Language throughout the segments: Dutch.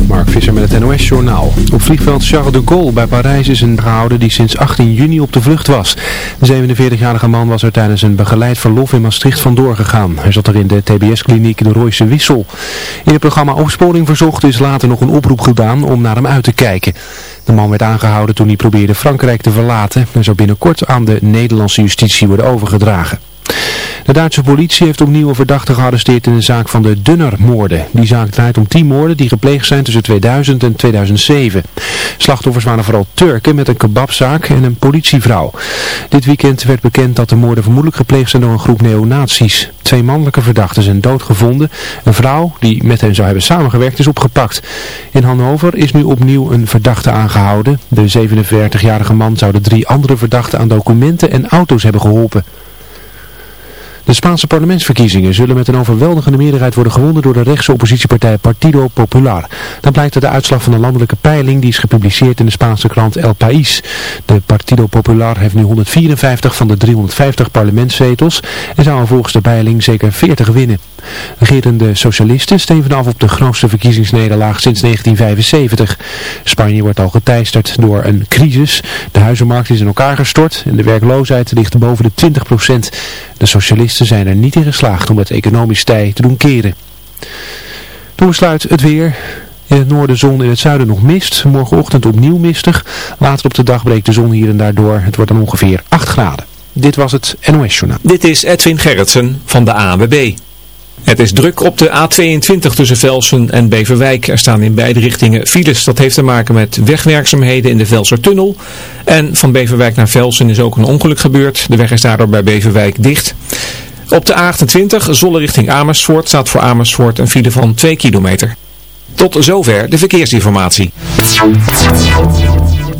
Mark Visser met het NOS Journaal. Op vliegveld Charles de Gaulle bij Parijs is een gehouden die sinds 18 juni op de vlucht was. De 47-jarige man was er tijdens een begeleid verlof in Maastricht vandoor gegaan. Hij zat er in de TBS-kliniek de Royse Wissel. In het programma Opsporing Verzocht is later nog een oproep gedaan om naar hem uit te kijken. De man werd aangehouden toen hij probeerde Frankrijk te verlaten en zou binnenkort aan de Nederlandse justitie worden overgedragen. De Duitse politie heeft opnieuw een verdachte gearresteerd in de zaak van de Dunner-moorden. Die zaak draait om tien moorden die gepleegd zijn tussen 2000 en 2007. Slachtoffers waren vooral Turken met een kebabzaak en een politievrouw. Dit weekend werd bekend dat de moorden vermoedelijk gepleegd zijn door een groep neonazies. Twee mannelijke verdachten zijn doodgevonden. Een vrouw die met hen zou hebben samengewerkt is opgepakt. In Hannover is nu opnieuw een verdachte aangehouden. De 47-jarige man zou de drie andere verdachten aan documenten en auto's hebben geholpen. De Spaanse parlementsverkiezingen zullen met een overweldigende meerderheid worden gewonnen door de rechtse oppositiepartij Partido Popular. Dat blijkt uit de uitslag van een landelijke peiling die is gepubliceerd in de Spaanse krant El País. De Partido Popular heeft nu 154 van de 350 parlementszetels en zou volgens de peiling zeker 40 winnen. Regerende socialisten steven af op de grootste verkiezingsnederlaag sinds 1975. Spanje wordt al geteisterd door een crisis. De huizenmarkt is in elkaar gestort en de werkloosheid ligt boven de 20 procent. De socialisten zijn er niet in geslaagd om het economisch tij te doen keren. Toen besluit het weer. In het noorden zon, in het zuiden nog mist. Morgenochtend opnieuw mistig. Later op de dag breekt de zon hier en daar door. Het wordt dan ongeveer 8 graden. Dit was het NOS Journaal. Dit is Edwin Gerritsen van de AWB. Het is druk op de A22 tussen Velsen en Beverwijk. Er staan in beide richtingen files. Dat heeft te maken met wegwerkzaamheden in de Velsertunnel. En van Beverwijk naar Velsen is ook een ongeluk gebeurd. De weg is daardoor bij Beverwijk dicht. Op de A28 Zolle richting Amersfoort staat voor Amersfoort een file van 2 kilometer. Tot zover de verkeersinformatie.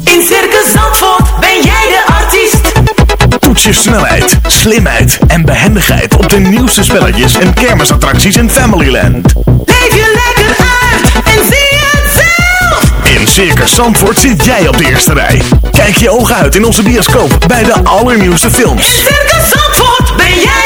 In Circus Zandvoort ben jij de artiest. Toets je snelheid, slimheid en behendigheid op de nieuwste spelletjes en kermisattracties in Familyland. Leef je lekker uit en zie het zelf. In Circus Zandvoort zit jij op de eerste rij. Kijk je ogen uit in onze bioscoop bij de allernieuwste films. In Circus Zandvoort ben jij de artiest.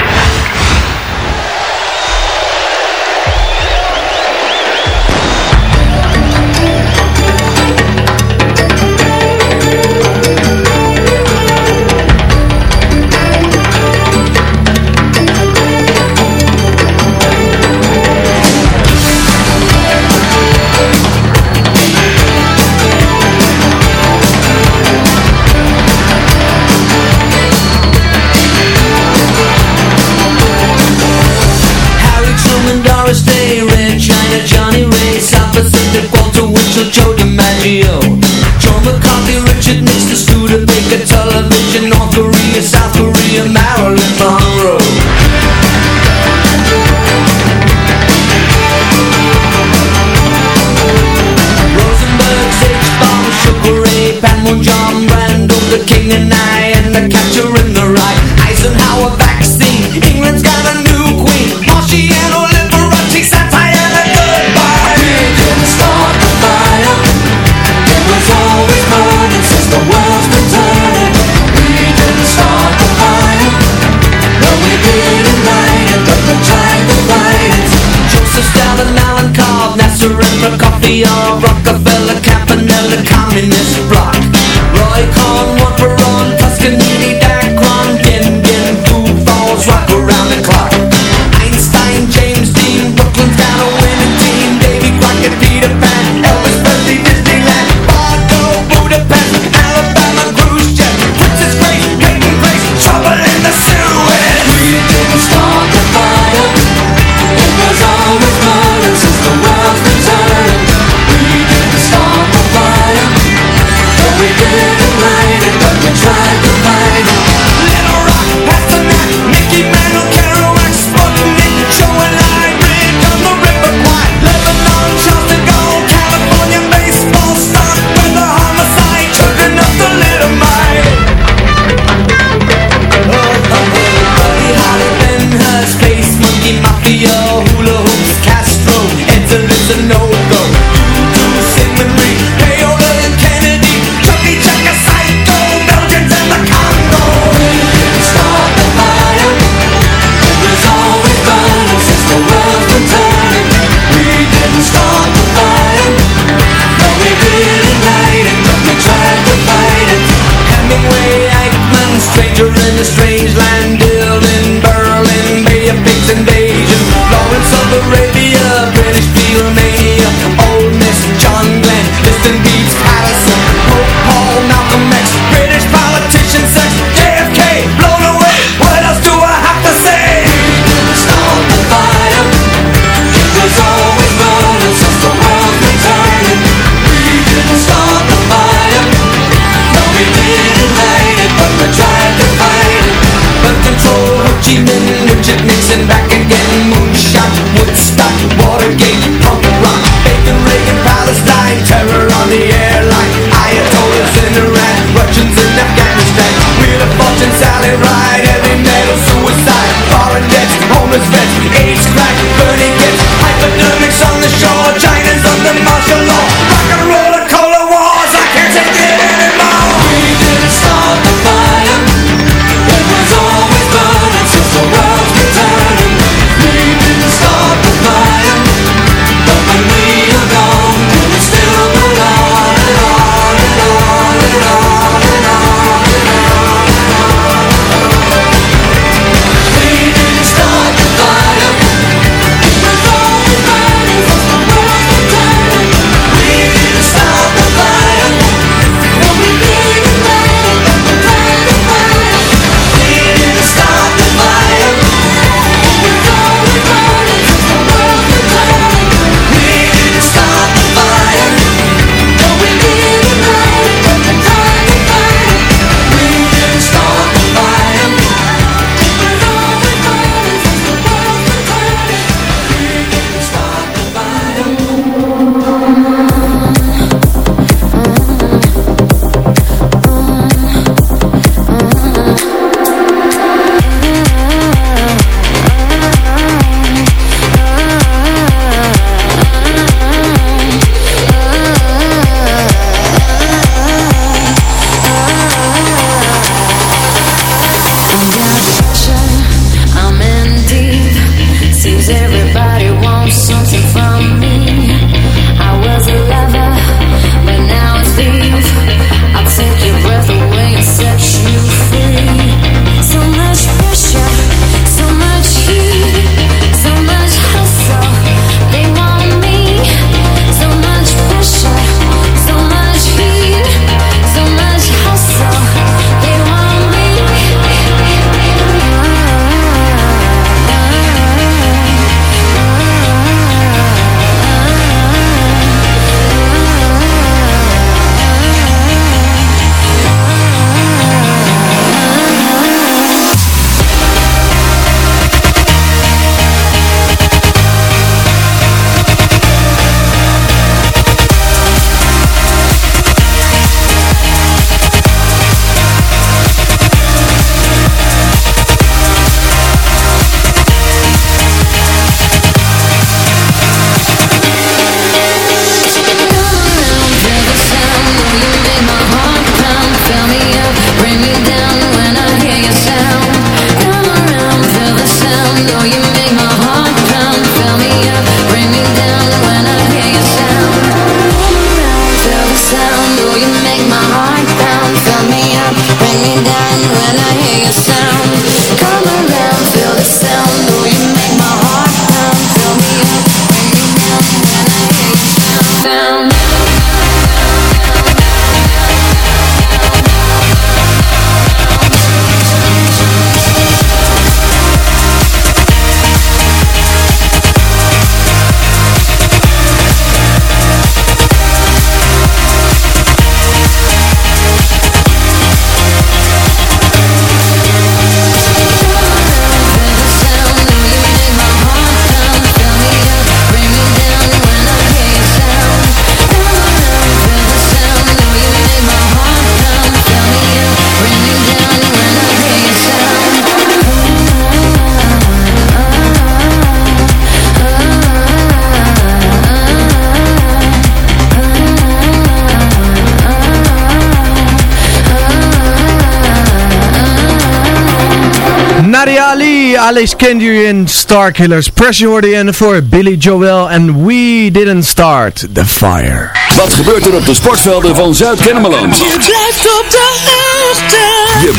Candy, Alice jullie en Starkillers. Pressure hoorde je voor Billy Joel en We Didn't Start The Fire. Wat gebeurt er op de sportvelden van Zuid-Kennemerland? Je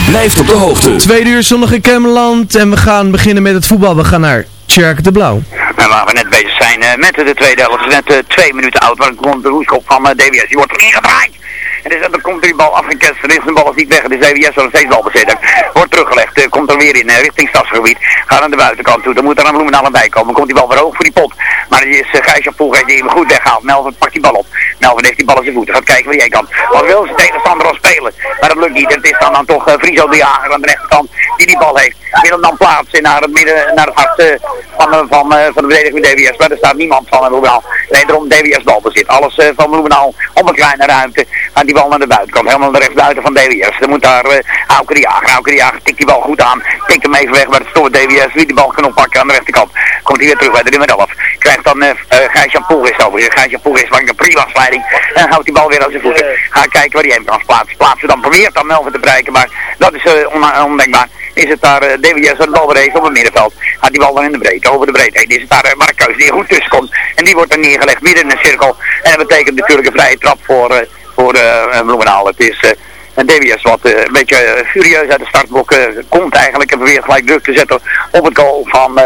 blijft op de hoogte. Je. Tweede uur zondag in Kennemerland en we gaan beginnen met het voetbal. We gaan naar Tjerk de Blauw. En waar we net bezig zijn eh, met de tweede helft. Net eh, twee minuten oud, want ik rond de roeskop van eh, DWS. Wordt niet. En dus, dan komt die bal afgeketst. De bal is niet weg. De DWS nog steeds balbezitter. Wordt teruggelegd. eh, komt er weer in eh, richting stadsgebied. Gaat aan de buitenkant toe. Dan moet er een Bloemendaal bij komen. Komt die bal weer hoog voor die pot. Maar die is uh, Gijs die hem goed weghaalt. Melvin pakt die bal op. Melvin heeft die bal aan zijn voeten. Gaat kijken waar hij kan. Wat wil zijn tegenstander al spelen. Maar dat lukt niet. En het is dan, dan toch uh, Friso de Jager aan de rechterkant die die bal heeft. Wil hem dan plaatsen naar het midden, naar het hart van, van, uh, van de verdediging DWS. Maar er staat niemand van Bloemendaal. Wederom DWS bal bezit. Alles van Bloemendaal om een kleine ruimte. Gaat die bal naar de buitenkant. Helemaal naar de rechtsbuiten van DWS. Dan moet daar uh, Auker de Jager. Auker de Jager tikt die bal goed aan. Tikt hem even weg bij het stoort DWS. Wie die bal kan oppakken aan de rechterkant. Komt hij weer terug bij de nummer 11. Krijgt dan uh, uh, Gijs-Jan Poelris over. Gijs-Jan Poelris maakt een prima slijding. En houdt die bal weer aan zijn voeten. Gaat kijken waar hij hem kan plaatsen. Plaatsen dan probeert dan Melvin te bereiken. Maar dat is uh, on ondenkbaar. Is het daar uh, DWS de bal weer heeft op het middenveld. Gaat die bal dan in de breedte. Over de breedte heen. Is het daar Markeus die er goed tussen komt. En die wordt er neergelegd midden in de cirkel. En dat betekent natuurlijk een vrije trap voor, voor Bloemendaal. Het is... Uh, en DWS wat een beetje furieus uit de startblok komt eigenlijk en probeert gelijk druk te zetten op het goal van, uh,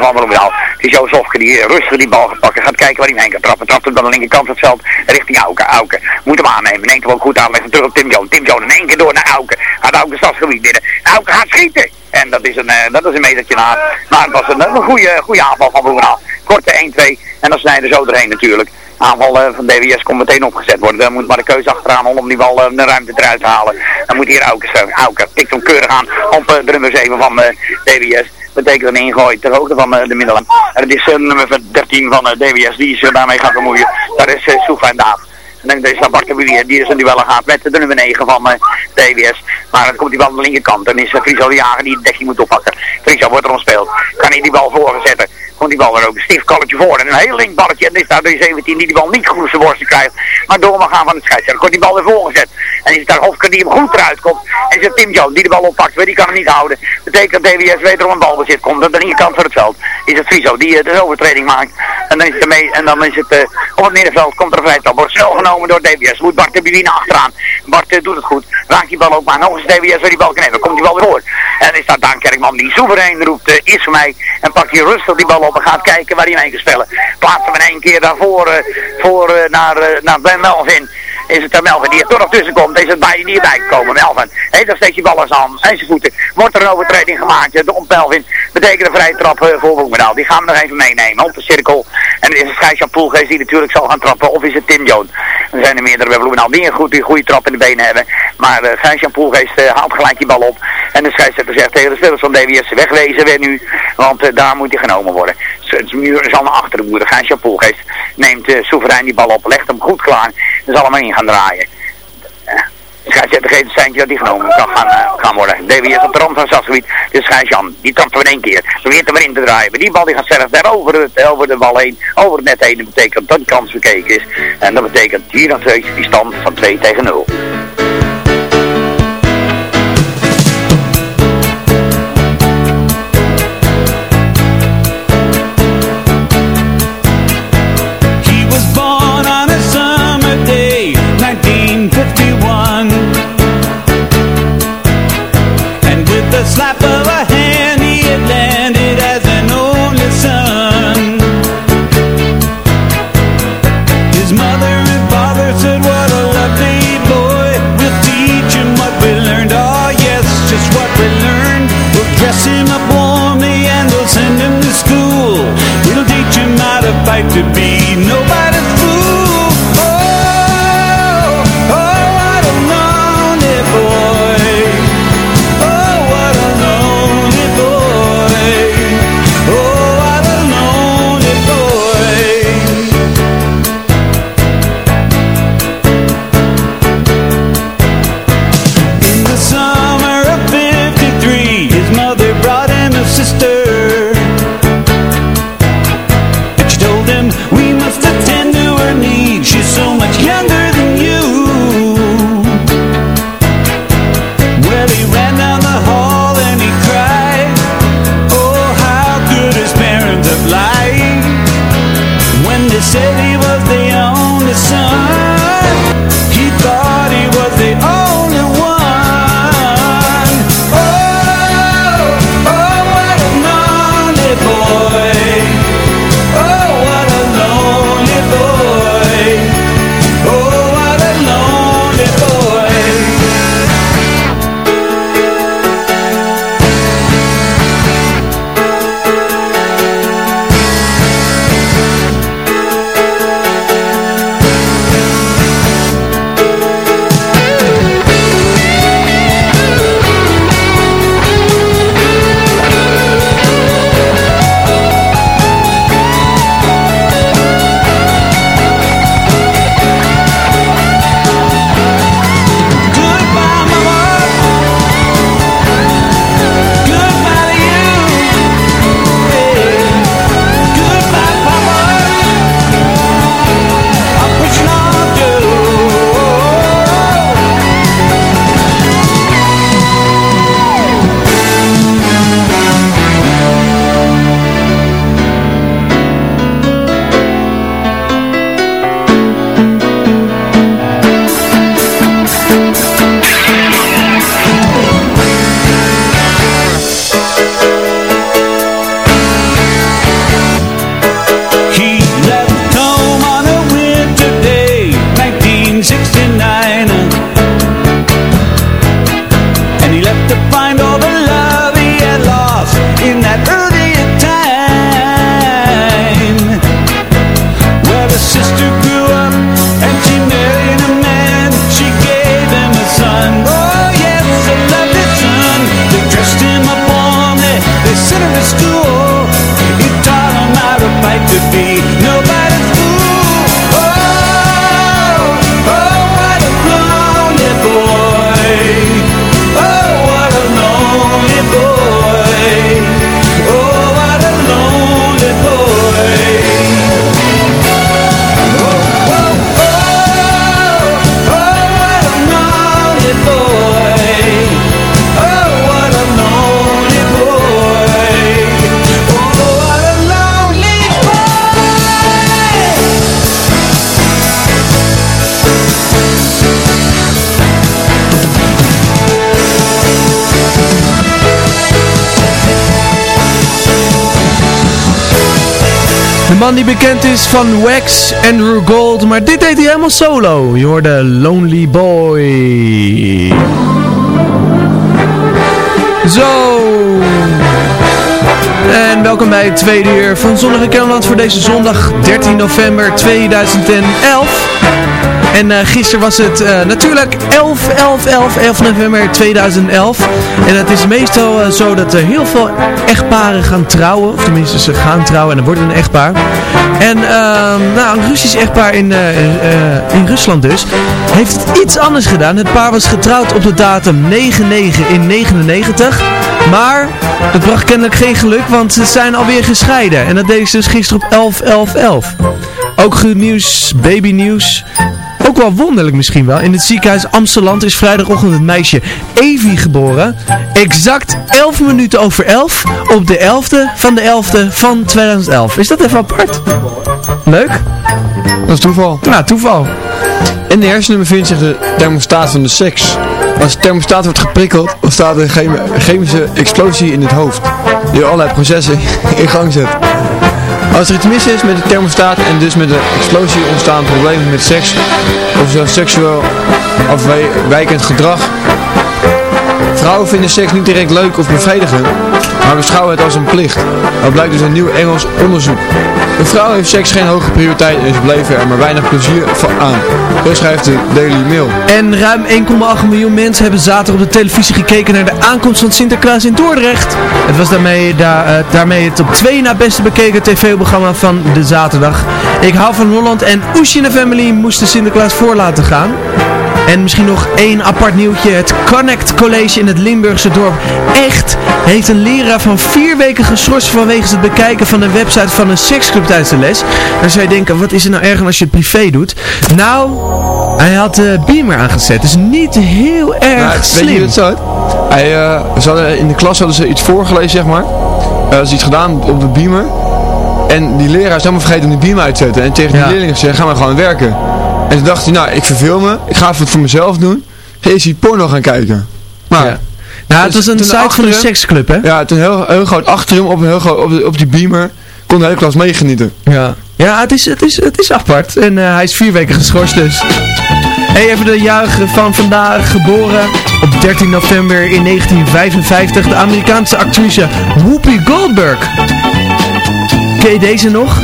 van Bloemendaal. Het is die rustig die bal gaat pakken, gaat kijken waar hij heen kan trappen. Trapt hem dan aan de linkerkant van het veld richting Auken. Auken moet hem aannemen, neemt hem ook goed aan, legt terug op Tim Jones. Tim Jones in één keer door naar Auken. Gaat Auken stadsgebied binnen. Auken gaat schieten! En dat is een, dat is een metertje na. Maar het was een, een goede, goede aanval van Bloemendaal. Korte 1-2 en dan snijden zo erheen natuurlijk aanval uh, van DWS kon meteen opgezet worden. Dan moet maar de keuze achteraan om die bal uh, de ruimte eruit te halen. Dan moet hier staan. Auken tikt hem keurig aan op uh, de nummer 7 van DWS. Betekent een ingooi ter hoogte van de middelen. En het is nummer 13 van DWS die zich daarmee gaat bemoeien. Dat is uh, Soefa en Daaf. En dan is dat Bart die is een duel gaat met de nummer 9 van uh, DWS. Maar dan komt die bal aan de linkerkant. Dan is uh, Friso de Jager die de dekking moet oppakken. Friso wordt er ontspeeld. Kan hij die bal voorzetten. Komt die bal er ook een kalletje voor. En een heel link balletje. En is daar de 17 die die bal niet goed zijn worsten krijgt. Maar door mag gaan van het scheidsrechter. Komt die bal weer voorgezet. En is daar Hofker die hem goed eruit komt. En is Tim Jones die de bal oppakt. Maar die kan hem niet houden. Betekent dat DWS wederom een balbezit komt. Aan de linkerkant van het veld. Is het Friso die uh, de overtreding maakt. En dan is het, mee, en dan is het uh, op het middenveld. Komt er een vrijtap. Wordt snel genomen door DWS. Moet Bart de Bivine achteraan. Bart uh, doet het goed. Raakt die bal ook maar. Nog eens DWS waar die bal hebben. Komt die bal weer voor. En is dat Daan Kerkman die soeverein roept. Is voor mij. En pakt hij rustig die bal op. En gaat kijken waar hij mee kan spelen. Plaatst hem in één keer daarvoor. Uh, voor, uh, naar, uh, naar Ben Melvin. Is het Melvin die er toch nog tussen komt. Is het bij niet bij gekomen. Melvin. Hé, dan steekt die bal aan en zijn voeten. Wordt er een overtreding gemaakt. Op Melvin. Betekent een vrije trap uh, voor Boekmedaal. Die gaan we nog even meenemen. Op de cirkel. En is het Gijs-Jan die natuurlijk zal gaan trappen. Of is het Tim Jones. Er zijn er meerdere bij Bloemendaal die een goede, goede trap in de benen hebben. Maar uh, Gijs-Jan Poelgeest uh, haalt gelijk die bal op. En de scheidsrechter zegt tegen de spelers van DWS wegwezen weer nu. Want daar moet hij genomen worden. Het muur is al naar achteren boeren. Gijs-Jan Poelgeest neemt uh, soeverein die bal op. Legt hem goed klaar. Dus allemaal in gaan draaien. De scheidsrechter geeft het seintje dat die genomen kan gaan, uh, gaan worden. DWS op de rand van het stadsgebied. Dus Gijs-Jan, die hem in één keer. Probeert hem erin te draaien. Die bal die gaat zelf daar over, over de bal heen. Over het net heen. Dat betekent dat die kans bekeken is. En dat betekent hier nog steeds die stand van 2 tegen 0. De man die bekend is van Wax, Andrew Gold, maar dit deed hij helemaal solo. Je hoorde Lonely Boy. Zo. En welkom bij het tweede uur van Zonnige Kennemerland voor deze zondag 13 november 2011. En eh, gisteren was het eh, natuurlijk 11, 11, 11, 11 november 2011. En het is meestal eh, zo dat er heel veel echtparen gaan trouwen. Of tenminste, ze gaan trouwen en er wordt een echtpaar. En ehm, nou, een Russisch echtpaar in, in Rusland dus, heeft iets anders gedaan. Het paar was getrouwd op de datum 9-9 in 99. Maar dat bracht kennelijk geen geluk, want ze zijn alweer gescheiden. En dat deden ze dus gisteren op 11, 11, 11. Ook goed nieuws, baby nieuws. Ook wel wonderlijk misschien wel. In het ziekenhuis Amsterdam is vrijdagochtend het meisje Evie geboren. Exact 11 minuten over 11 op de 11e van de 11e van 2011. Is dat even apart? Leuk? Dat is toeval. Nou, toeval. In de hersenen bevindt zich de thermostaat van de seks. Als de thermostaat wordt geprikkeld, ontstaat een chemi- chemische explosie in het hoofd. Die allerlei processen in gang zet. Als er iets mis is met de thermostaat en dus met de explosie ontstaan problemen met seks of zelfs seksueel afwijkend gedrag. Vrouwen vinden seks niet direct leuk of bevredigend, maar beschouwen het als een plicht. Dat blijkt dus een nieuw Engels onderzoek. Een vrouw heeft seks geen hoge prioriteit en ze beleven er maar weinig plezier van aan. Zo schrijft de Daily Mail. En ruim 1,8 miljoen mensen hebben zaterdag op de televisie gekeken naar de aankomst van Sinterklaas in Dordrecht. Het was daarmee, da- eh, daarmee het op twee na beste bekeken tv-programma van de zaterdag. Ik hou van Holland en Oesje Family moesten Sinterklaas voor laten gaan. En misschien nog één apart nieuwtje. Het Connect College in het Limburgse dorp Echt heeft een leraar van vier weken geschorst vanwege het bekijken van een website van een seksclub tijdens de les. Dan zou je denken, wat is er nou erg als je het privé doet? Nou, hij had de beamer aangezet. Dus niet heel erg Nou, weet je slim. het zat? Hij, eh, ze hadden, in de klas hadden ze iets voorgelezen, zeg maar. Eh, Ze iets gedaan op de beamer. En die leraar is helemaal vergeten om die beamer uit te zetten. En tegen die Ja. leerlingen gezegd, ga maar gewoon werken. En toen dacht hij, nou, ik verveel me. Ik ga even het voor mezelf doen. Eerst die porno gaan kijken. Maar, Ja. Nou, het Dus was een site van een seksclub, hè? ja, toen heel, heel groot achter hem op, een heel groot, op, op die beamer. Kon de hele klas meegenieten. Ja, ja het, is, het, is, het is apart. En eh, hij is vier weken geschorst dus. Hey, even de juichen van vandaag. Geboren op 13 november in 1955. De Amerikaanse actrice Whoopi Goldberg. Ken je deze nog?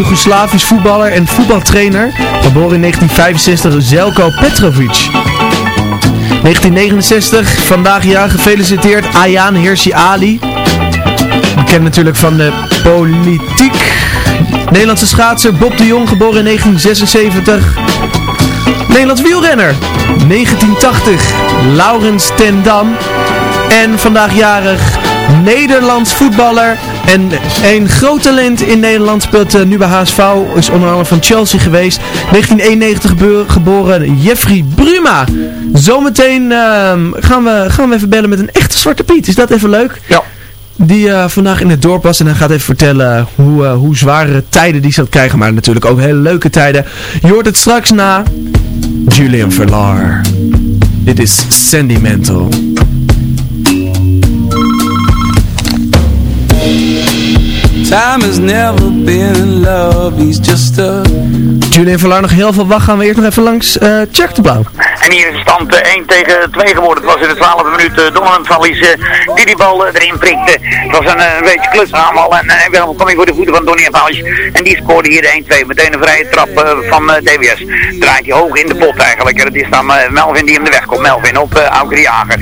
Joegoslavisch voetballer en voetbaltrainer. Geboren in 1965 Zelko Petrovic. 1969, vandaag jaar gefeliciteerd Ayaan Hirsi Ali. Bekend natuurlijk van de politiek. Nederlandse schaatser Bob de Jong, geboren in 1976. Nederlands wielrenner, 1980. Laurens ten Dam. En vandaag jarig Nederlands voetballer. En een groot talent in Nederland speelt eh, nu bij HSV. Is onder andere van Chelsea geweest. 1991 gebo- geboren Jeffrey Bruma. Zometeen ehm, gaan, we, gaan we even bellen met een echte Zwarte Piet. Is dat even leuk? Ja. Die eh, vandaag in het dorp was en hij gaat even vertellen hoe, eh, hoe zware tijden die ze krijgen. Maar natuurlijk ook hele leuke tijden. Je hoort het straks na Julian Verlaar. Dit is Sentimental. Time has never been love, he's just a Julian Verlaar nog heel veel wacht. Gaan we eerst nog even langs uh, Jack de Blauw. En hier is de stand eh, 1 tegen 2 geworden. Het was in de 12e minuut uh, Donovan Vallies eh, die die bal eh, erin prikte. Het was een, eh, een beetje klusaanval en uh, kwam hij voor de voeten van Donny Vallies. En die scoorde hier de 1-2. Meteen een vrije trap eh, van eh, DWS. Draait hij hoog in de pot eigenlijk. En het is dan eh, Melvin die hem de weg komt. Melvin op uh, Auker de Jager.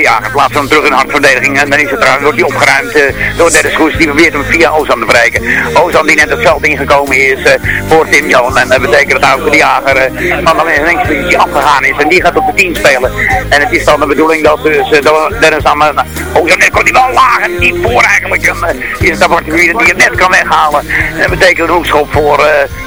Jager plaatst hem terug in de hardverdediging. En dan is het trouwens, wordt hij opgeruimd eh, door Dennis Goes. Die probeert hem via Ozan te bereiken. Ozan die net het veld ingekomen is eh, voor Tim Johan. En dat betekent dat Auker de Jager eh, van linkspositie afgegaan is. En die gaat op de 10 spelen. En het is dan de bedoeling dat dus eh, Dennis aan uh, Ozan net komt hij wel laag en niet voor eigenlijk. En, uh, is hij weer die het net kan weghalen. En dat betekent een hoekschop voor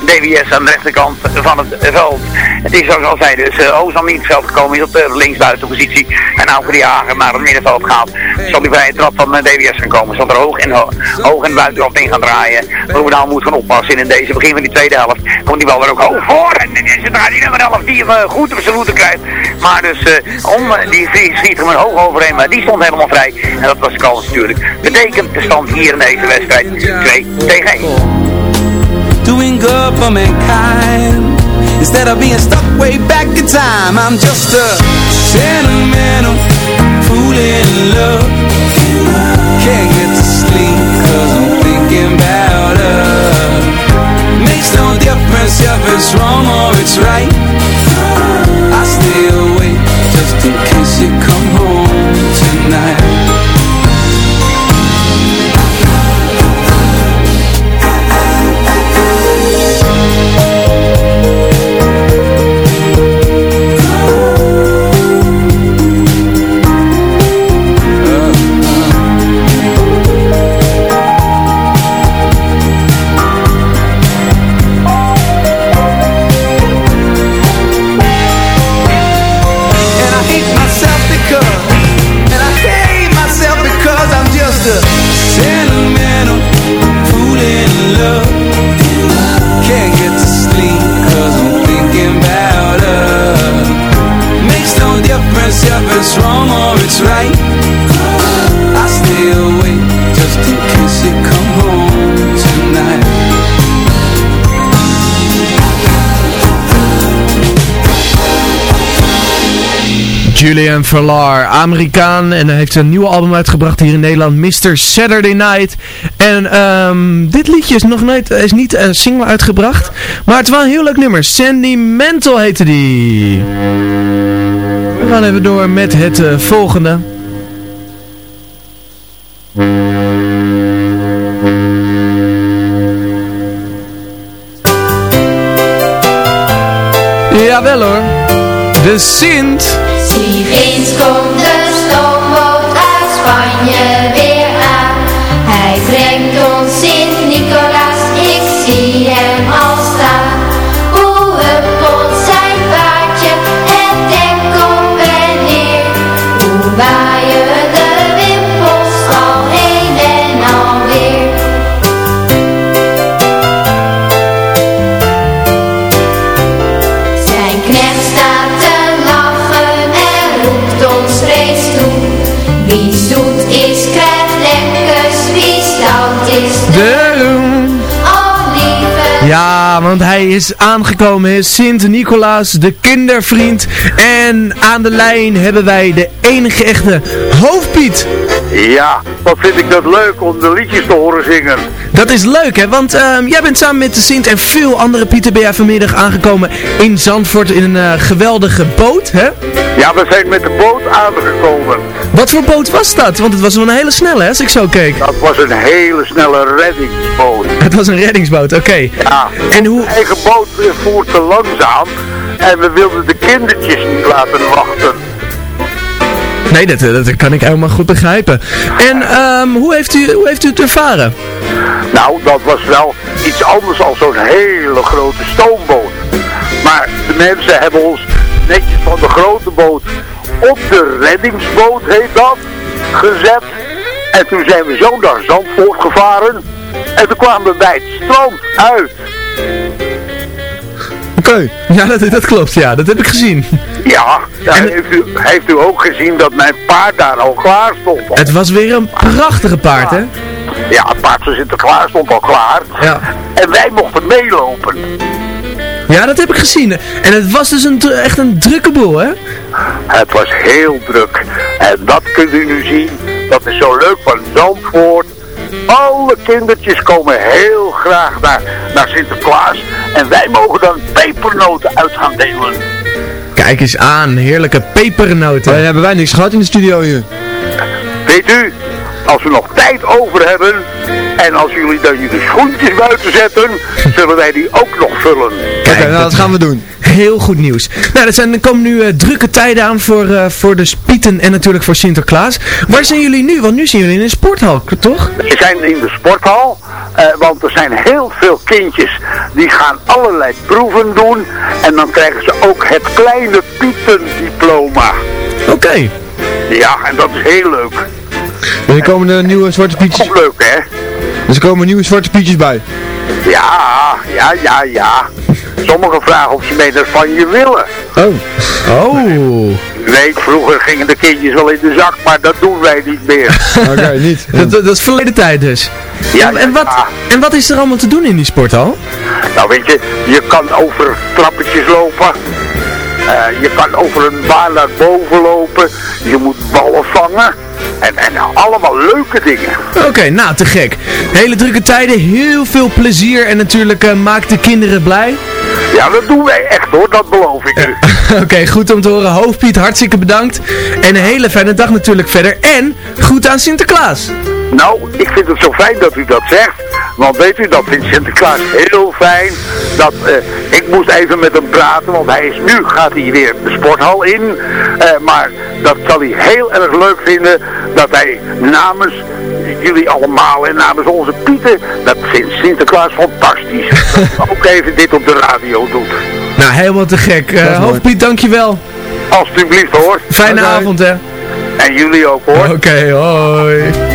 DWS aan de rechterkant van het veld. Het is zoals al zei, dus uh, Ozan niet het veld gekomen is op de linksbuitenpositie. En Auker de Jager naar het middenveld gaat. Zal die vrije trap van DWS gaan komen. Zal er hoog ho hoog de buitenkant in gaan draaien. Roemendaal moet gaan oppassen. in deze begin van die tweede helft komt die bal er ook hoog voor. En dan is het daar die nummer 11 die hem goed op zijn krijgt. Maar dus uh, om, die schiet hem er hoog overheen. Maar die stond helemaal vrij. En dat was de kans natuurlijk. Betekent de stand hier in deze wedstrijd 2 tegen 1. Doing good for mankind Instead of being stuck way back in time I'm just a sentimental fool in love Can't get to sleep cause I'm thinking about her Makes no difference if it's wrong or it's right Julian Verlar, Amerikaan en hij heeft een nieuwe album uitgebracht hier in Nederland, Mr. Saturday Night. En um, dit liedje is nog nooit, is niet een single uitgebracht, maar het was een heel leuk nummer. Sentimental heette die. We gaan even door met het uh, volgende. Jawel hoor, de Sint. Is aangekomen, Sint-Nicolaas, de kindervriend. En aan de lijn hebben wij de enige echte Hoofdpiet. Ja, wat vind ik dat leuk om de liedjes te horen zingen. Dat is leuk, hè? Want uh, jij bent samen met de Sint en veel andere jij vanmiddag aangekomen in Zandvoort in een uh, geweldige boot, hè? Ja, we zijn met de boot aangekomen. Wat voor boot was dat? Want het was wel een hele snelle, hè, als ik zo keek. Dat was een hele snelle reddingsboot. Het was een reddingsboot, oké. Okay. Ja, en hoe... eigen boot voert te langzaam en we wilden de kindertjes niet laten wachten. Nee, dat, dat kan ik helemaal goed begrijpen. En um, hoe, heeft u, hoe heeft u het ervaren? Nou, dat was wel iets anders dan zo'n hele grote stoomboot. Maar de mensen hebben ons netjes van de grote boot op de reddingsboot, heet dat, gezet. En toen zijn we zo naar Zandvoort gevaren. En toen kwamen we bij het strand uit. Oké, ja dat, dat klopt, ja, dat heb ik gezien. Ja, en, heeft, u, heeft u ook gezien dat mijn paard daar al klaar stond? Het was weer een prachtige paard, hè? Ja, het paard van Sinterklaas stond al klaar. Ja. En wij mochten meelopen. Ja, dat heb ik gezien. En het was dus een, echt een drukke boel, hè? Het was heel druk. En dat kunt u nu zien. Dat is zo leuk van Zandvoort. Alle kindertjes komen heel graag naar, naar Sinterklaas. En wij mogen dan pepernoten uit gaan delen. Kijk eens aan, heerlijke pepernoten. Maar hebben wij niks gehad in de studio hier. Weet u, als we nog tijd over hebben... En als jullie dan jullie schoentjes buiten zetten... zullen wij die ook nog vullen. Kijk, nou dat gaan we doen. Heel goed nieuws. Nou, er, zijn, er komen nu eh, drukke tijden aan voor, eh, voor de Spieten en natuurlijk voor Sinterklaas. Waar zijn jullie nu? Want nu zijn jullie in een sporthal, toch? We zijn in de sporthal, eh, want er zijn heel veel kindjes die gaan allerlei proeven doen. En dan krijgen ze ook het kleine Pietendiploma. Oké. Ja, en dat is heel leuk. En er komen er nieuwe zwarte pietjes. Ook leuk, hè? Dus er komen nieuwe zwarte pietjes bij. Ja, ja, ja, ja. Sommigen vragen of ze mee naar van je willen. Oh. Oh. Weet, vroeger gingen de kindjes wel in de zak, maar dat doen wij niet meer. Oké, niet. Dat, dat is verleden tijd dus. Ja, en, en, wat, ja. en wat is er allemaal te doen in die sporthal? Nou weet je, je kan over trappetjes lopen. Eh, je kan over een baan naar boven lopen. Je moet ballen vangen. En, en allemaal leuke dingen. Oké, nou te gek. Hele drukke tijden, heel veel plezier en natuurlijk eh, maak de kinderen blij. Ja, dat doen wij echt hoor, dat beloof ik u. Oké, goed om te horen. Hoofdpiet, hartstikke bedankt. En een hele fijne dag natuurlijk verder. En goed aan Sinterklaas. Nou, ik vind het zo fijn dat u dat zegt. Want weet u, dat vindt Sinterklaas heel fijn. Dat, eh, ik moest even met hem praten, want hij is nu, gaat hij weer de sporthal in. Eh, maar dat zal hij heel erg leuk vinden dat hij namens jullie allemaal en namens onze Pieten, dat vindt Sinterklaas fantastisch. ook even dit op de radio doet. Nou, helemaal te gek. Eh, mooi. Hoofdpiet, dankjewel. Alsjeblieft hoor. Fijne avond, hè. En jullie ook hoor. Oké, hoi.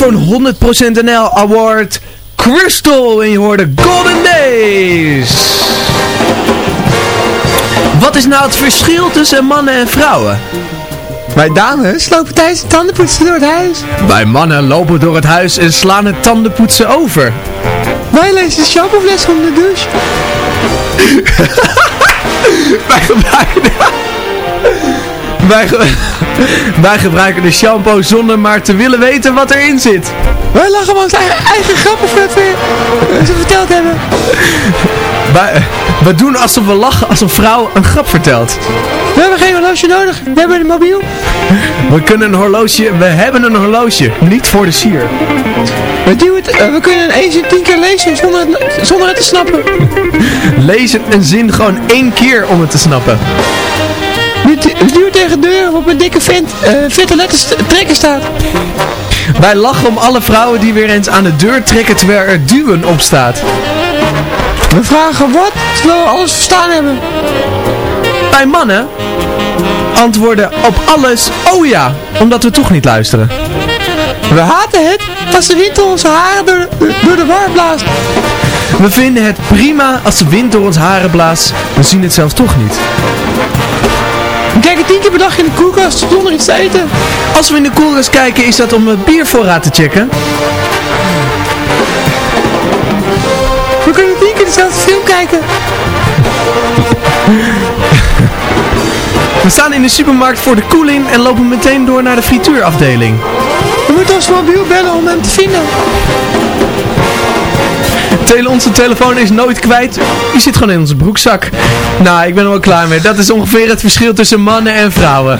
Een 100% NL Award. Crystal en je hoorde Golden Days. Wat is nou het verschil tussen mannen en vrouwen? Wij dames lopen tijdens het tandenpoetsen door het huis. Wij mannen lopen door het huis en slaan het tandenpoetsen over. Wij lezen shampoofles onder de douche. Wij gebruiken. Wij, ge- Wij gebruiken de shampoo zonder maar te willen weten wat erin zit. Wij lachen om onze eigen, eigen grappen voordat we ze verteld hebben. Wij, we doen alsof we lachen als een vrouw een grap vertelt. We hebben geen horloge nodig. We hebben een mobiel. We kunnen een horloge, we hebben een horloge, niet voor de sier. We, duwen het, eh, we kunnen een eens in tien keer lezen zonder het, zonder het te snappen. Lezen een zin gewoon één keer om het te snappen. We du- we duwen tegen de deur waarop een dikke vent, eh, vette letters trekken staat. Wij lachen om alle vrouwen die weer eens aan de deur trekken terwijl er duwen op staat. We vragen wat, terwijl we alles verstaan hebben. Wij mannen antwoorden op alles oh ja, omdat we toch niet luisteren. We haten het als de wind door onze haren door, door de war blaast. We vinden het prima als de wind door ons haren blaast, we zien het zelfs toch niet tien keer per dag in de koelkast zonder iets te eten. Als we in de koelkast kijken, is dat om eh, het biervoorraad te checken. We kunnen tien keer dezelfde film kijken. We staan in de supermarkt voor de koeling en lopen meteen door naar de frituurafdeling. We moeten ons mobiel bellen om hem te vinden. Onze telefoon is nooit kwijt. Die zit gewoon in onze broekzak. Nou, ik ben er wel klaar mee. Dat is ongeveer het verschil tussen mannen en vrouwen.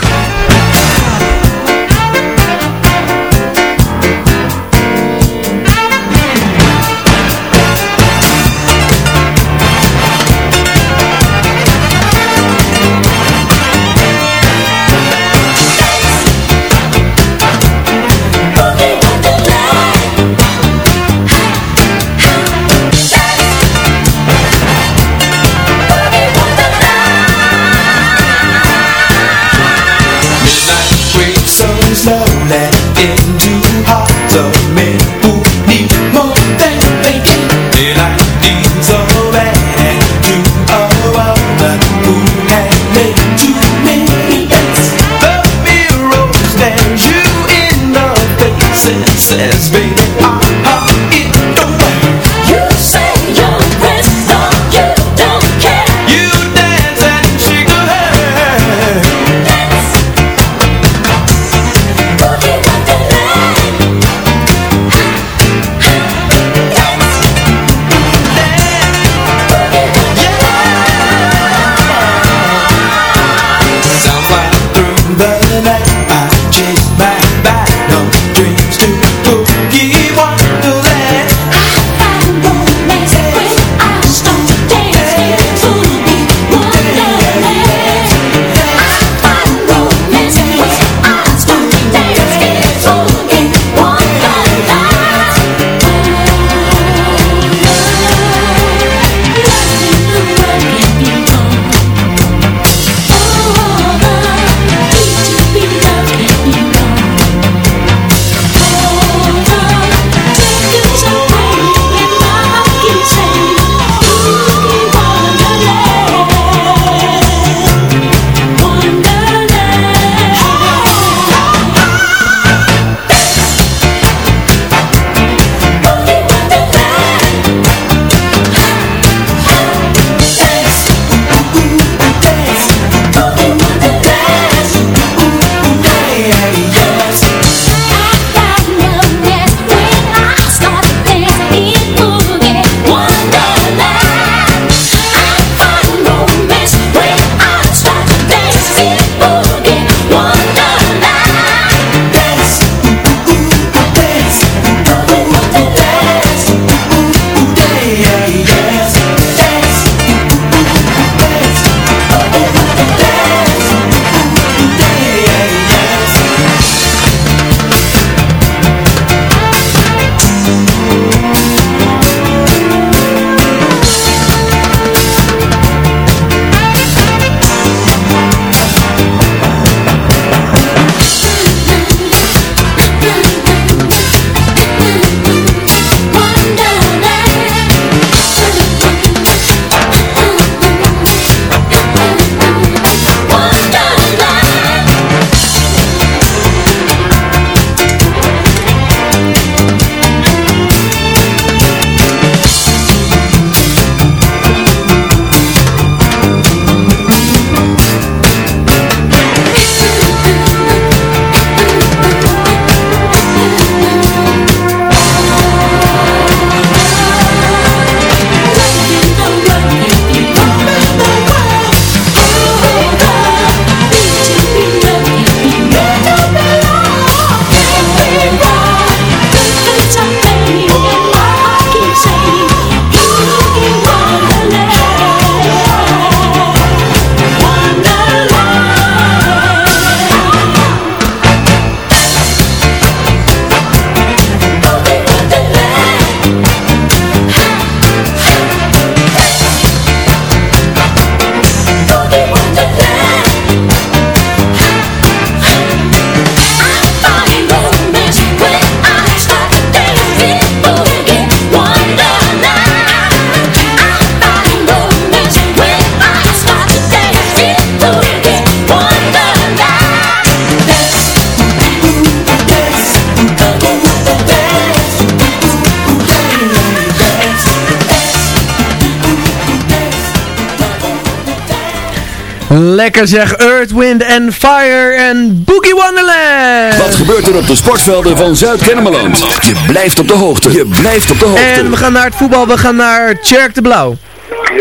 Lekker zeg, Earth, Wind and Fire en Boogie Wonderland. Wat gebeurt er op de sportvelden van Zuid-Kennemerland? Je blijft op de hoogte. Je blijft op de hoogte. En we gaan naar het voetbal, we gaan naar Tjerk de Blauw.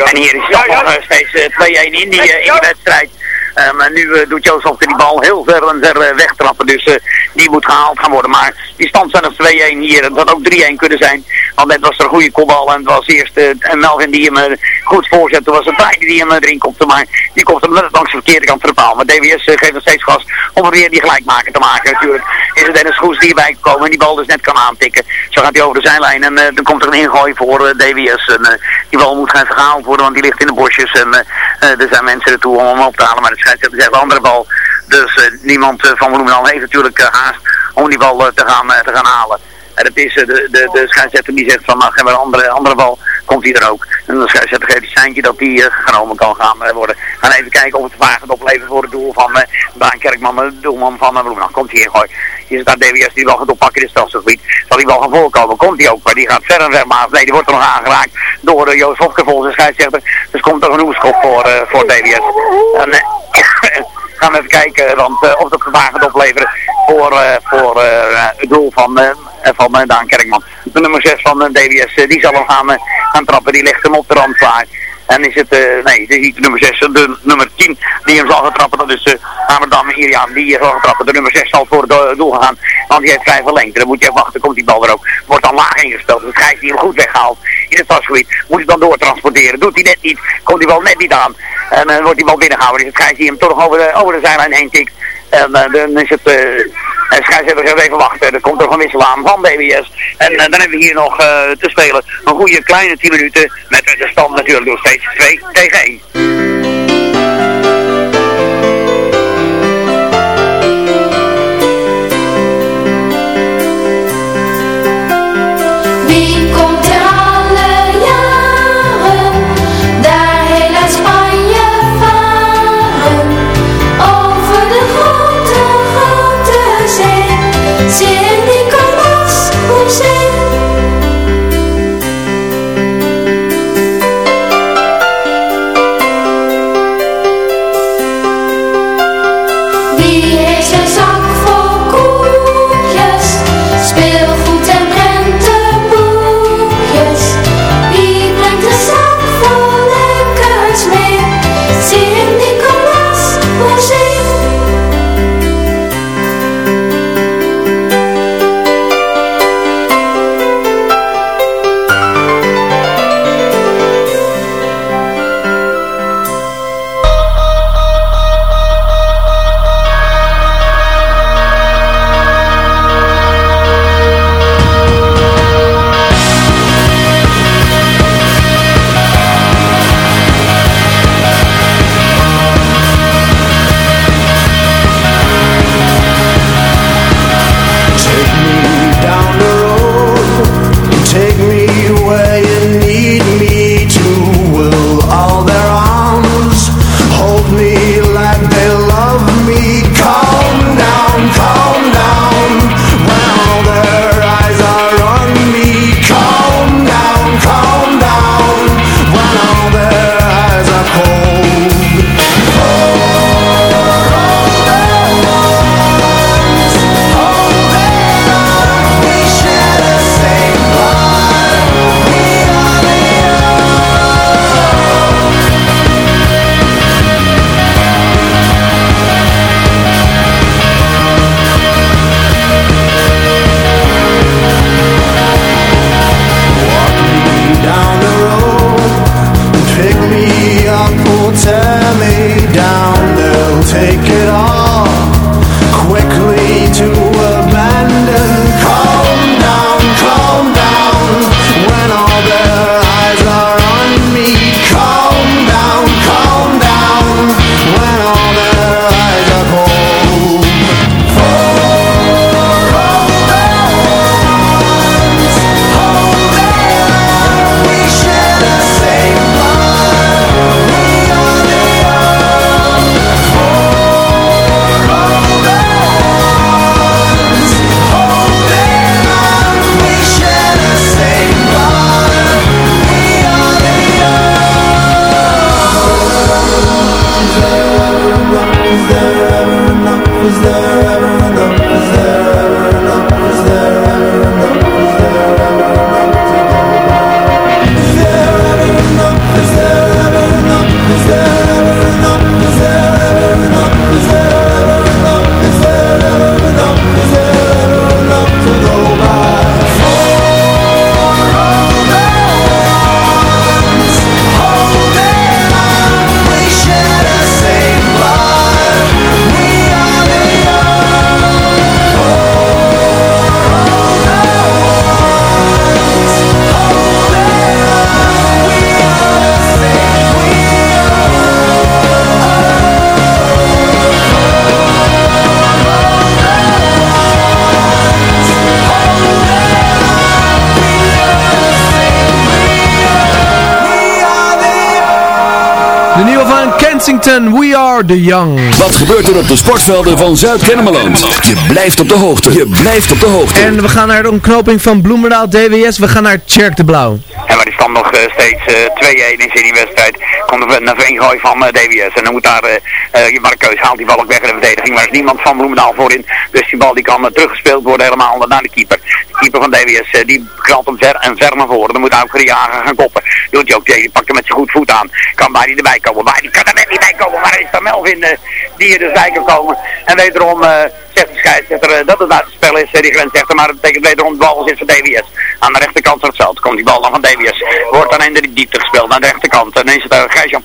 En hier is het nog steeds eh, 2-1 in die, eh, in die wedstrijd. Eh, maar nu eh, doet Joost die bal heel ver en ver eh, wegtrappen. Dus eh, die moet gehaald gaan worden. Maar die stand zijn nog 2-1 hier. Het had ook 3-1 kunnen zijn. Want net was er een goede kopbal. En het was eerst eh, Melvin die hem eh, goed voorzet. Toen was het Tijden die hem eh, erin kopte. Maar die komt hem net langs de verkeerde kant van de paal. Maar DWS geeft nog steeds gas om er weer die gelijkmaker te maken. Natuurlijk is het Dennis Goes die erbij gekomen. En die bal dus net kan aantikken. Zo gaat hij over de zijlijn. En dan komt er een ingooi voor DWS. En die bal moet gaan verhaald worden. Want die ligt in de bosjes. En er zijn mensen ertoe om hem op te halen. Maar de scheidsrechter zegt een andere bal. Dus niemand van Bloemendaal heeft natuurlijk haast om die bal eh, te, gaan, eh, te gaan halen. En het is eh, de, de, de scheidsrechter die zegt van, nou, we een andere, andere bal, komt hij er ook. En de scheidsrechter geeft een seintje dat die genomen kan gaan worden. Gaan even kijken of het vaak gaat opleveren voor het doel van Daan Kerkman, de doelman van uh. Komt hij in gooi. Hier staat DWS die wel gaat oppakken in het strafgebied. Zal die wel gaan voorkomen? Komt hij ook, maar die gaat verder ver maar. Nee, die wordt er nog aangeraakt door uh, Joost Hofke volgens de scheidsrechter. Dus komt er een hoekschop voor, uh, voor DWS. En, gaan even kijken want, uh, of dat gevaar gaat opleveren voor, uh, voor uh, het doel van, van Daan Kerkman. De nummer 6 van DWS, die zal hem gaan, gaan trappen. Die ligt hem op de rand klaar. En is het, uh, nee, het is niet de nummer 6, de nummer 10 die hem zal gaan trappen. Dat is uh, Amerdam Iriaan die zal gaan trappen. De nummer 6 zal voor het doel gaan, want die heeft vrij veel lengte. Dan moet je wachten, komt die bal er ook. Wordt dan laag ingespeeld. Dus Gijs die hem goed weghaalt in het vastgebied. Moet hij dan doortransporteren. Doet hij net niet, komt die bal net niet aan. En dan wordt die bal binnengehouden. Dus het hem toch over de, over de zijlijn heen tikt. En uh, dan is het, uh, en scheidsrechter even wachten. Er komt er van wissel aan van DWS. En uh, dan hebben we hier nog te spelen een goede kleine 10 minuten. Met de stand natuurlijk nog steeds 2 tegen 1. We Are The Young. Wat gebeurt er op de sportvelden van Zuid-Kennemerland? Je blijft op de hoogte. Je blijft op de hoogte. En we gaan naar de omknoping van Bloemendaal DWS. We gaan naar Tjerk de Blauw. Stand nog eh, steeds eh 2-1 is in die wedstrijd. Komt er een ingooi van eh, DWS. En dan moet daar, eh uh, Markeus haalt die bal ook weg in de verdediging. Maar er is niemand van Bloemendaal voorin. Dus die bal die kan eh, teruggespeeld worden helemaal naar de keeper. De keeper van DWS eh, die knalt hem ver en ver naar voren. Dan moet ook de jager gaan koppen. Doet hij ook, die pakt hem met zijn goed voet aan. Kan bij die erbij komen. Bij die kan er net niet bij komen. Maar er is daar Melvin eh, die er dus bij kan komen. En wederom eh, zegt de scheidsrechter eh, dat het uit spel is, eh, die grensrechter. Maar dat betekent wederom de bal zit voor DWS. Aan de rechterkant van het veld komt die bal dan van DWS. Wordt dan in de diepte gespeeld naar de rechterkant. En dan is het uh, Gijs-Jan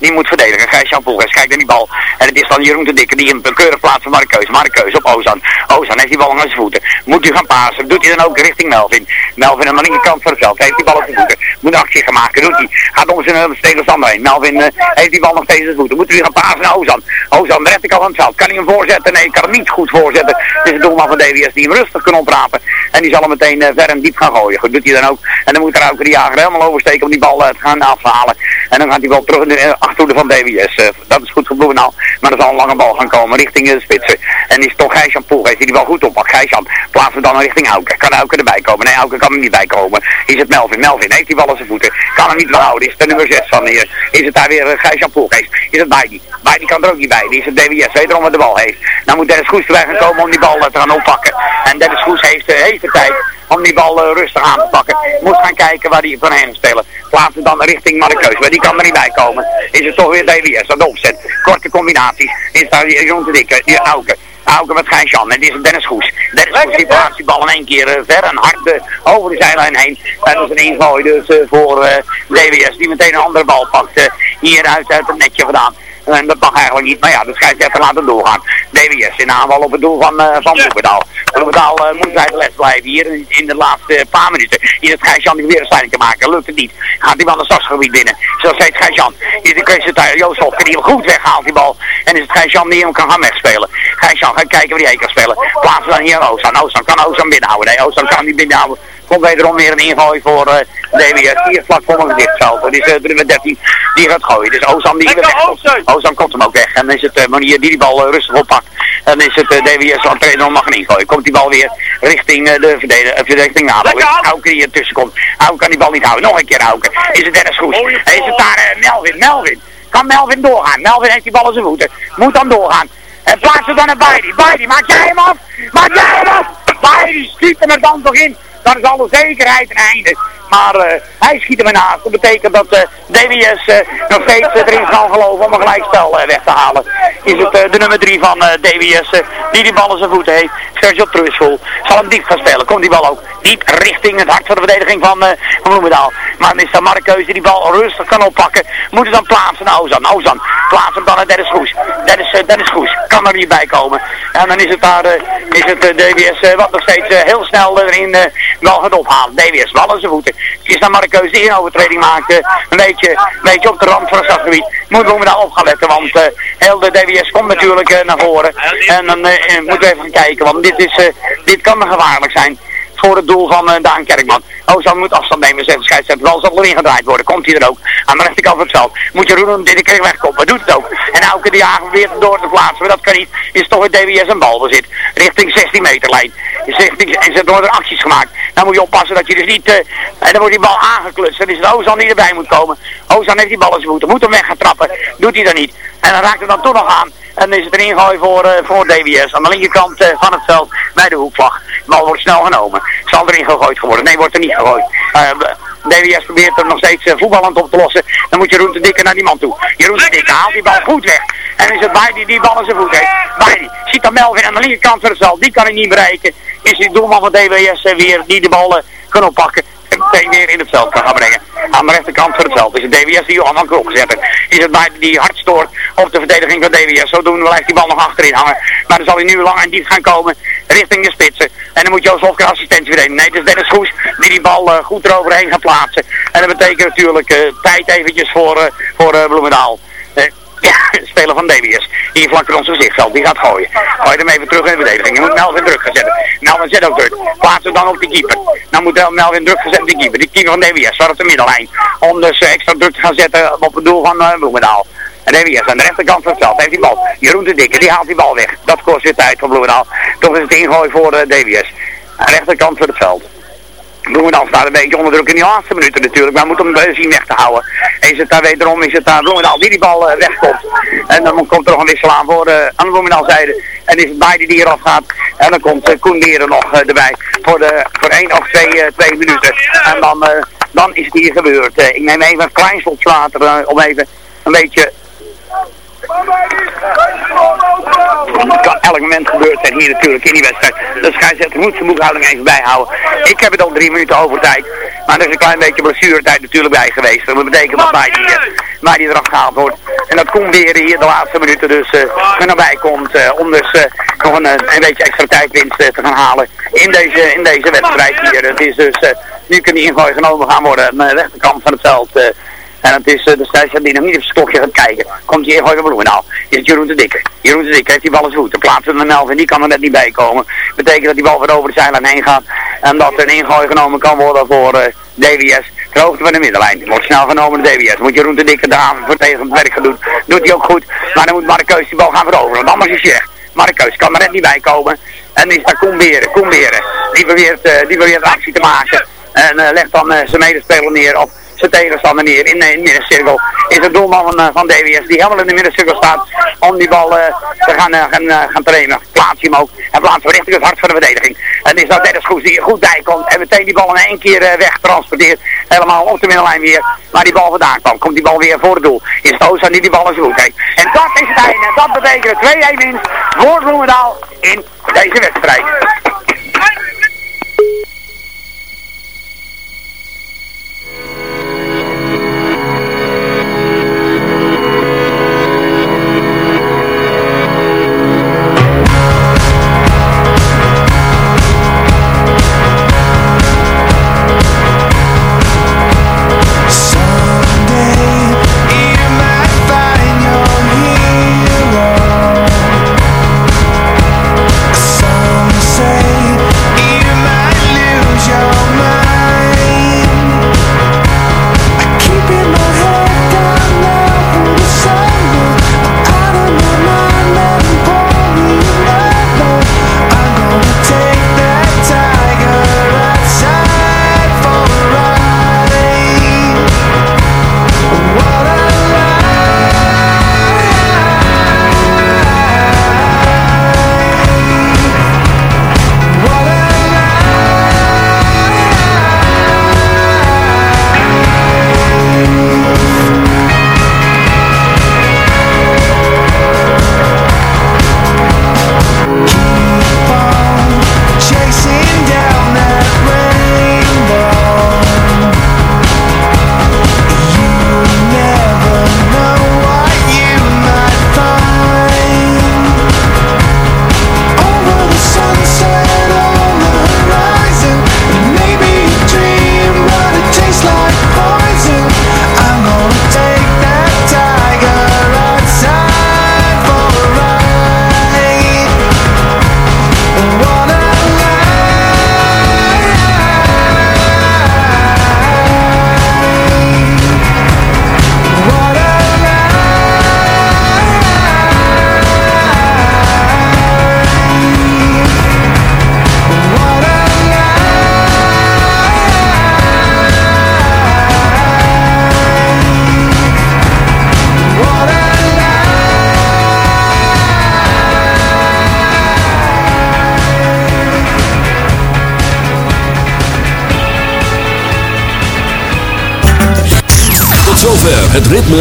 die moet verdedigen. Gijs-Jan kijkt naar die bal. En het is dan Jeroen de Dikke die hem keurig plaatst voor Markeus. Markeus op Ozan. Ozan heeft die bal aan zijn voeten. Moet hij gaan pasen. Doet hij dan ook richting Melvin. Melvin aan de linkerkant van het veld. Heeft die bal op zijn voeten. Moet een actie gaan maken. Doet hij. Gaat zijn uh, tegenstander heen. Melvin uh, heeft die bal nog steeds aan zijn voeten. Moet hij gaan pasen naar Ozan. Ozan, de rechterkant van het veld. Kan hij hem voorzetten? Nee, kan hem niet goed voorzetten. Het is de doelman van DWS die hem rustig kan oprapen. En die zal hem meteen uh, ver en diep gaan gooien. Goed, doet hij dan ook. En dan moet er ook de helemaal oversteken om die bal uh, te gaan afhalen. En dan gaat hij wel terug in de uh, achterhoede van DWS. Uh, dat is goed voor Bloemendaal. Maar er zal een lange bal gaan komen richting de spitsen. En is toch Gijsjan Poelgeest die die bal goed oppakt. Gijsjan plaatsen dan richting Auken. Kan Auken erbij komen? Nee, Auken kan er niet bij komen. Is het Melvin? Melvin heeft die bal aan zijn voeten. Kan hem niet wel houden. Is het de nummer 6 van hier. Is het daar weer Gijsjan Poelgeest? Is het Beidi? Beidi kan er ook niet bij. Die is het DWS. Wederom wat de bal heeft. Dan moet Dennis Goes erbij gaan komen om die bal te gaan oppakken. En Dennis Goes heeft, heeft de tijd om die bal rustig aan te pakken. Moet gaan kijken waar hij van heen spelen. Plaatsen dan richting Markeus, maar die kan er niet bij komen. Is het toch weer DWS aan de opzet. Korte combinaties. Is daar rond de dikke, die Auken. Auken met Gijs-Jan en dit is Dennis Goes. Dennis Goes die plaatst die bal in één keer uh, ver en hard uh, over de zijlijn heen. En dat is een ingooi dus uh, voor DWS die meteen een andere bal pakt. hier uit, uit het netje vandaan. En dat mag eigenlijk niet, maar ja, de scheidsrechter laat hem doorgaan. DWS in aanval op het doel van, uh, van Bloemendaal. Bloemendaal uh, moet bij de les blijven hier in, de laatste paar minuten. Hier het Gijs-Jan weer een stelling te maken, lukt het niet. Gaat die bal het stadsgebied binnen. Zoals steeds Gijs-Jan. Hier is het daar Joost Hofke die hem goed weghaalt die bal. En is het Gijs-Jan die hem kan gaan wegspelen. Gijs-Jan gaat kijken waar hij kan spelen. Plaatsen dan hier Oostan. Oostan kan Oostan binnenhouden. Nee, Oostan kan niet binnenhouden. Komt wederom weer een ingooi voor uh, DWS. Hier vlak voor mijn gezicht Dat is uh, nummer 13 die gaat gooien. Dus Ozan die weer weg Ozan komt hem ook weg. En dan is het uh, manier die die bal uh, rustig oppakt. En dan is het DWS aan trainer mag een ingooien. Komt die bal weer richting de verdediging richting Nabel. Auken die ertussen komt. Auken kan die bal niet houden. Nog een keer Auken. Is het Dennis Goes? Is het daar Melvin? Melvin. Kan Melvin doorgaan? Melvin heeft die bal aan zijn voeten. Moet dan doorgaan. En plaats het dan naar Baidi. Baidi, maak jij hem af? Maak jij hem af? Baidi, schiet hem er dan toch in. Dan is alle zekerheid een einde. Maar uh, hij schiet hem naast. Dat betekent dat uh, DWS uh, nog steeds erin kan geloven om een gelijkspel weg te halen. Is het de nummer 3 van DWS die die bal in zijn voeten heeft. Sergio Trusvol zal hem diep gaan spelen. Komt die bal ook diep richting het hart van de verdediging van, van Bloemendaal. Maar dan is dan Markeus die die bal rustig kan oppakken. Moet het dan plaatsen naar Ozan. Ozan plaatst hem dan naar Dennis Goes. Dennis, Dennis Goes kan er niet bij komen. En dan is het daar is het, DWS wat nog steeds heel snel erin wel gaat ophalen. DWS wel in zijn voeten. Het is dan maar een keuze die een overtreding maakt. een, beetje, een beetje op de rand van het stadsgebied. Moet we daar op gaan letten. Want uh, heel de DWS komt natuurlijk uh, naar voren. En dan uh, moeten we even kijken. Want dit, is, dit kan gevaarlijk zijn voor het doel van uh, Daan Kerkman. Ozan moet afstand nemen, zegt de scheidsrechter. Wel zal er in gedraaid worden. Komt hij er ook. Aan de rechterkant van het. Moet je Roenen dit keer wegkomen. Doet het ook. En elke die jager weer door te plaatsen. Maar dat kan niet. Is toch het DWS een balbezit. Richting 16 meter lijn. En ze worden acties gemaakt. Dan moet je oppassen dat je dus niet... Uh, en dan wordt die bal aangeklutst. Dan is het Ozan die erbij moet komen. Ozan heeft die bal in zijn. Moet hem weg gaan trappen. Doet hij dan niet. En dan raakt het dan toch nog aan. En is het een ingooi voor, uh, voor DWS. Aan de linkerkant uh, van het veld bij de hoekvlag. Bal wordt snel genomen. Zal erin gegooid geworden? Nee, wordt er niet gegooid. Uh, DWS probeert er nog steeds voetballend op te lossen. Dan moet Jeroen de Dikke naar die man toe. Jeroen de Dikke haalt die bal goed weg. En is het Baidi die bal in zijn voet heeft. Baidi ziet dan Melvin aan de linkerkant van het veld. Die kan hij niet bereiken. Is die doelman van DWS weer die de bal uh, kan oppakken. En meteen weer in het veld kan gaan brengen. Aan de rechterkant van het veld is het DWS die Johan van Krok gezet Is het Baidi die hard stoort op de verdediging van DWS. Zodoende blijft die bal nog achterin hangen. Maar dan zal hij nu lang en diep gaan komen richting de spitsen. En dan moet Joost Hofker assistentie verlenen. Nee, het is Dennis Goes die die bal uh, goed eroverheen gaat plaatsen. En dat betekent natuurlijk uh, tijd eventjes voor, uh, voor Bloemendaal. Speler van DWS. Hier vlak in ons gezichtveld. Die gaat gooien. Gooi hem even terug in de verdediging. Je moet Melvin druk gaan zetten. Melvin zet ook druk. Plaats hem dan op de keeper. Dan moet Melvin druk gezet op de keeper. Die keeper van DWS staat op de middellijn. Om dus extra druk te gaan zetten op het doel van uh, Bloemendaal. En DWS aan de rechterkant van het veld heeft die bal. Jeroen de Dikke, die haalt die bal weg. Dat kost weer tijd voor Bloemendaal. Toch is het ingooi voor eh, DWS. Aan de rechterkant van het veld. Bloemendaal staat een beetje onder druk in die laatste minuten natuurlijk. Maar moet hem zien weg te houden. Is het daar wederom, is het daar Bloemendaal die die bal eh, wegkomt. En dan komt er nog een wissel aan voor eh, aan de Bloemendaal. En is het beide die eraf gaat. En dan komt uh, Koen nog erbij. Voor, de, voor één of twee, twee minuten. En dan, dan is het hier gebeurd. Ik neem even een klein slot water eh, om even een beetje het kan elk moment gebeurd zijn hier natuurlijk in die wedstrijd. De scheidsrechter moet zijn boekhouding even bijhouden. Ik heb het al drie minuten over tijd. Maar er is een klein beetje blessuretijd natuurlijk bij geweest. Dat betekent dat mij die, eh, mij die eraf gehaald wordt. En dat komt weer hier de laatste minuten dus eh er naar bij komt. eh, om dus nog een, een beetje extra tijdwinst eh, te gaan halen in deze, in deze wedstrijd hier. Het is dus, nu kan die ingooi genomen gaan worden aan de rechterkant van het veld. Eh, en het is uh, de scheidsrechter die nog niet op zijn stokje gaat kijken. Komt hier gewoon Bloemendaal. Is het Jeroen de Dikke. Jeroen de Dikke heeft die bal eens goed. Dan plaatsen hem en die kan er net niet bij komen. Betekent dat die bal weer over de zijlijn heen gaat. En dat er een ingooi genomen kan worden voor eh, DWS. Ter hoogte van de middenlijn. Wordt snel genomen door DWS. Moet Jeroen de Dikke daar voor tegen het werk gaan doen. Doet hij ook goed. Maar dan moet Markeus die bal gaan veroveren. Want anders is hij weg. Markeus kan er net niet bij komen. En is daar Koen Beren. Koen Beren. Die probeert, eh, die probeert actie te maken. En eh, legt dan eh, zijn medespeler neer op zijn tegenstander neer in, eh, de middencirkel. Is de doelman van, eh, van DWS die helemaal in de middencirkel staat om die bal eh, te gaan, eh, gaan, eh, gaan trainen. Plaats hem ook. Hij plaatst hem richting het hart van de verdediging. En is dat Dennis Goes die er goed bij komt en meteen die bal in één keer eh, wegtransporteert. Helemaal op de middenlijn weer. Waar die bal vandaan kwam. Komt die bal weer voor het doel. Is het Ozan die bal zijn hoek heeft. En dat is het einde. Dat betekent 2-1 winst voor Bloemendaal in deze wedstrijd.